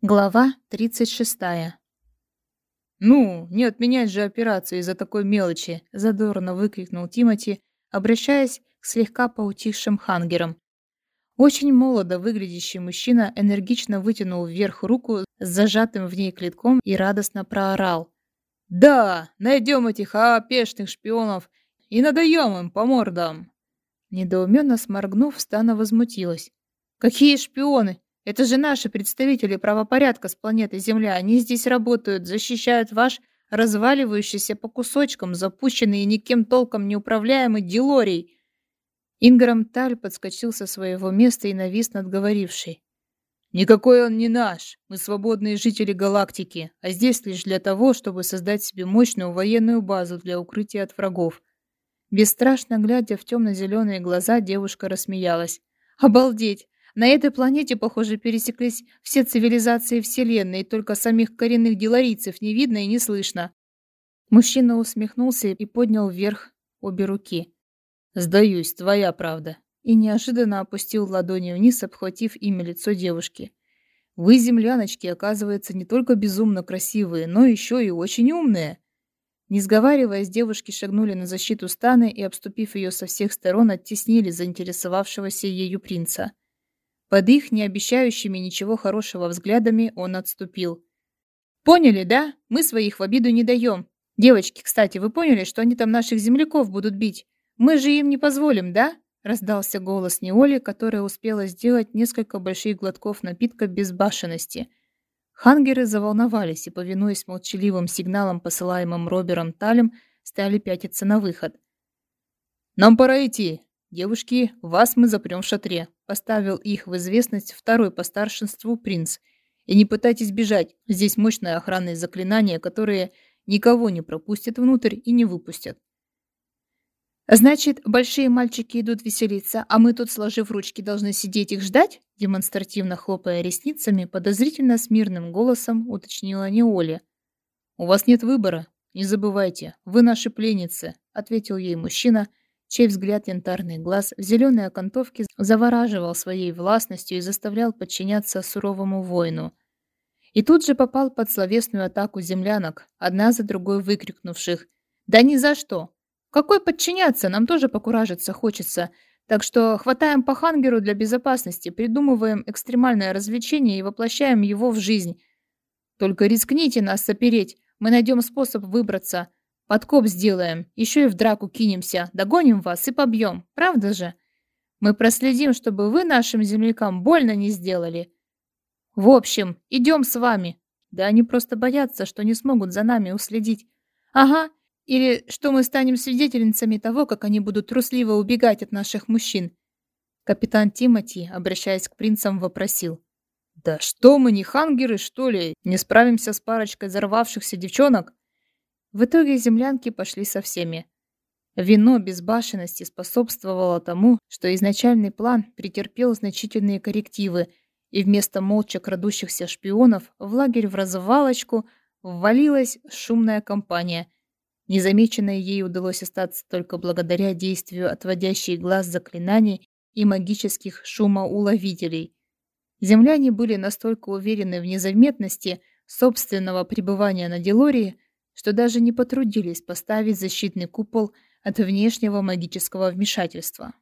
Глава 36. «Ну, не отменять же операцию из-за такой мелочи!» – задорно выкрикнул Тимати, обращаясь к слегка поутихшим хангерам. Очень молодо выглядящий мужчина энергично вытянул вверх руку с зажатым в ней клетком и радостно проорал. «Да, найдем этих опешных шпионов и надаем им по мордам!» Недоуменно сморгнув, Стана возмутилась. «Какие шпионы? Это же наши представители правопорядка с планеты Земля. Они здесь работают, защищают ваш разваливающийся по кусочкам, запущенный и никем толком не управляемый Дилорий. Инграм Таль подскочил со своего места и навис над говорившей. «Никакой он не наш. Мы свободные жители галактики, а здесь лишь для того, чтобы создать себе мощную военную базу для укрытия от врагов». Бесстрашно глядя в темно-зеленые глаза, девушка рассмеялась. «Обалдеть! На этой планете, похоже, пересеклись все цивилизации Вселенной, только самих коренных деларийцев не видно и не слышно. Мужчина усмехнулся и поднял вверх обе руки. «Сдаюсь, твоя правда». И неожиданно опустил ладони вниз, обхватив ими лицо девушки. «Вы, земляночки, оказывается, не только безумно красивые, но еще и очень умные». Не сговариваясь, девушки шагнули на защиту Станы и, обступив ее со всех сторон, оттеснили заинтересовавшегося ею принца. Под их не обещающими ничего хорошего взглядами он отступил. «Поняли, да? Мы своих в обиду не даем. Девочки, кстати, вы поняли, что они там наших земляков будут бить? Мы же им не позволим, да?» Раздался голос Неоли, которая успела сделать несколько больших глотков напитка безбашенности. Хангеры заволновались и, повинуясь молчаливым сигналам, посылаемым Робером Талем, стали пятиться на выход. «Нам пора идти. Девушки, вас мы запрем в шатре поставил их в известность второй по старшинству принц. И не пытайтесь бежать, здесь мощное охранное заклинание, которое никого не пропустит внутрь и не выпустят. «Значит, большие мальчики идут веселиться, а мы тут, сложив ручки, должны сидеть их ждать?» Демонстративно хлопая ресницами, подозрительно смирным голосом уточнила Неоля. «У вас нет выбора. Не забывайте, вы наши пленницы», — ответил ей мужчина, чей взгляд янтарный глаз в зеленой окантовке завораживал своей властностью и заставлял подчиняться суровому воину. И тут же попал под словесную атаку землянок, одна за другой выкрикнувших «Да ни за что! Какой подчиняться? Нам тоже покуражиться хочется!» Так что хватаем по хангеру для безопасности, придумываем экстремальное развлечение и воплощаем его в жизнь. Только рискните нас сопереть, мы найдем способ выбраться. Подкоп сделаем, еще и в драку кинемся, догоним вас и побьем, правда же? Мы проследим, чтобы вы нашим землякам больно не сделали. В общем, идем с вами. Да они просто боятся, что не смогут за нами уследить. Ага, или что мы станем свидетельницами того, как они будут трусливо убегать от наших мужчин. Капитан Тимати, обращаясь к принцам, вопросил. «Да что мы, не хангеры, что ли? Не справимся с парочкой взорвавшихся девчонок?» В итоге землянки пошли со всеми. Вино безбашенности способствовало тому, что изначальный план претерпел значительные коррективы, и вместо молча крадущихся шпионов в лагерь в развалочку ввалилась шумная компания. Незамеченной ей удалось остаться только благодаря действию отводящей глаз заклинаний и магических шумоуловителей. Земляне были настолько уверены в незаметности собственного пребывания на Делории, что даже не потрудились поставить защитный купол от внешнего магического вмешательства.